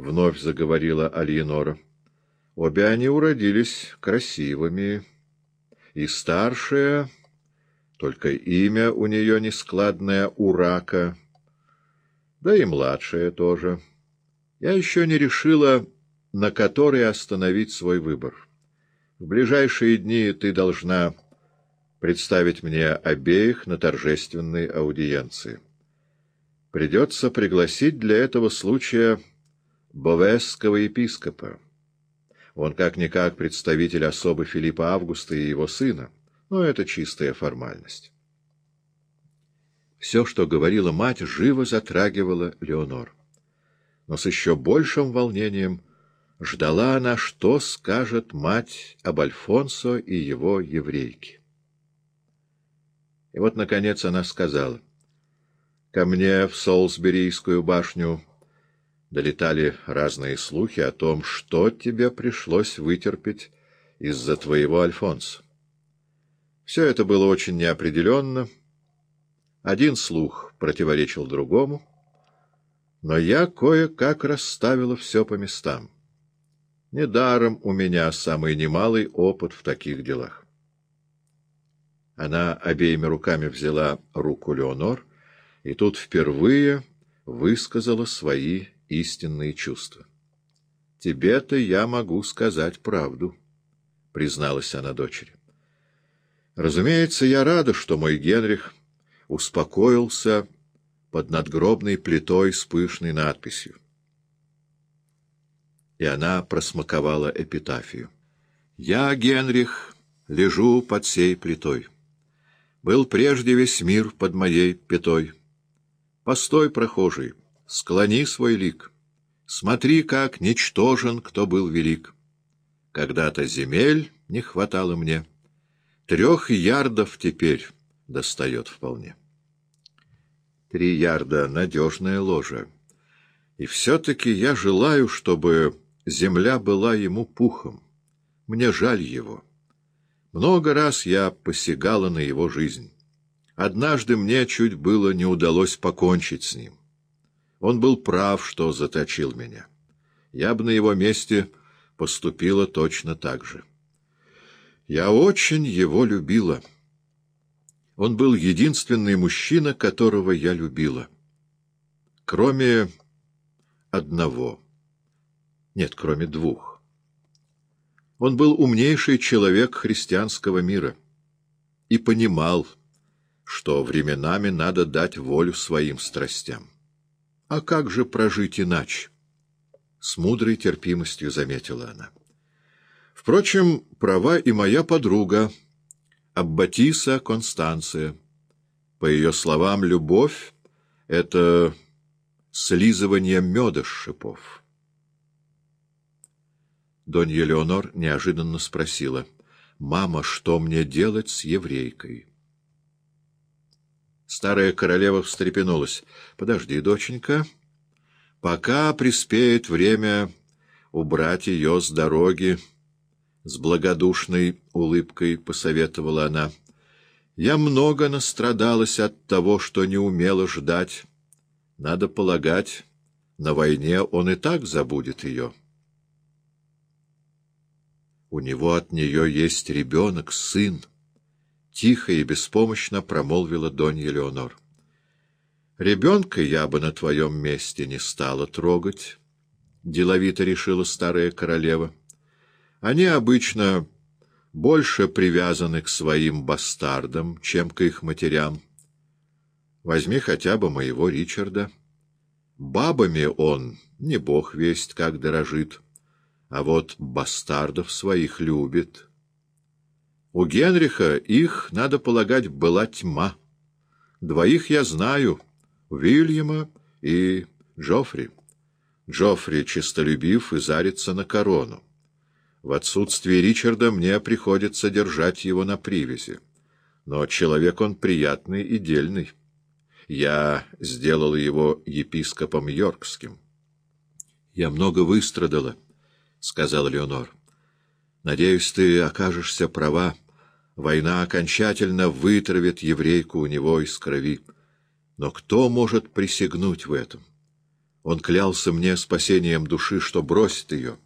вновь заговорила Альенора. Обе они уродились красивыми, и старшая, только имя у нее нескладное Урака, да и младшая тоже. Я еще не решила, на которой остановить свой выбор. В ближайшие дни ты должна представить мне обеих на торжественной аудиенции. Придется пригласить для этого случая Бовесского епископа. Он как-никак представитель особы Филиппа Августа и его сына, но это чистая формальность. Все, что говорила мать, живо затрагивала Леонор. Но с еще большим волнением ждала она, что скажет мать об Альфонсо и его еврейке. И вот, наконец, она сказала. Ко мне в Солсберийскую башню долетали разные слухи о том, что тебе пришлось вытерпеть из-за твоего Альфонса. Все это было очень неопределенно. Один слух противоречил другому, но я кое-как расставила все по местам. Недаром у меня самый немалый опыт в таких делах. Она обеими руками взяла руку Леонор и тут впервые высказала свои истинные чувства. «Тебе-то я могу сказать правду», — призналась она дочери. «Разумеется, я рада, что мой Генрих успокоился под надгробной плитой с пышной надписью. И она просмаковала эпитафию. «Я, Генрих, лежу под сей плитой». Был прежде весь мир под моей пятой. Постой, прохожий, склони свой лик. Смотри, как ничтожен, кто был велик. Когда-то земель не хватало мне. Трех ярдов теперь достает вполне. Три ярда — надежная ложа. И все-таки я желаю, чтобы земля была ему пухом. Мне жаль его. Много раз я посягала на его жизнь. Однажды мне чуть было не удалось покончить с ним. Он был прав, что заточил меня. Я бы на его месте поступила точно так же. Я очень его любила. Он был единственный мужчина, которого я любила. Кроме одного. Нет, кроме двух. Он был умнейший человек христианского мира и понимал, что временами надо дать волю своим страстям. А как же прожить иначе? С мудрой терпимостью заметила она. Впрочем, права и моя подруга, Аббатиса Констанция. По ее словам, любовь — это слизывание меда с шипов. Донья Леонор неожиданно спросила, «Мама, что мне делать с еврейкой?» Старая королева встрепенулась. «Подожди, доченька. Пока приспеет время убрать ее с дороги, с благодушной улыбкой посоветовала она. Я много настрадалась от того, что не умела ждать. Надо полагать, на войне он и так забудет ее». У него от нее есть ребенок, сын. Тихо и беспомощно промолвила Донья Леонор. Ребенка я бы на твоем месте не стала трогать, — деловито решила старая королева. Они обычно больше привязаны к своим бастардам, чем к их матерям. Возьми хотя бы моего Ричарда. Бабами он, не бог весть, как дорожит а вот бастардов своих любит. У Генриха их, надо полагать, была тьма. Двоих я знаю — Уильяма и Джоффри. Джоффри честолюбив и зарится на корону. В отсутствие Ричарда мне приходится держать его на привязи. Но человек он приятный и дельный. Я сделал его епископом Йоркским. Я много выстрадала. — сказал Леонор. — Надеюсь, ты окажешься права. Война окончательно вытравит еврейку у него из крови. Но кто может присягнуть в этом? Он клялся мне спасением души, что бросит ее.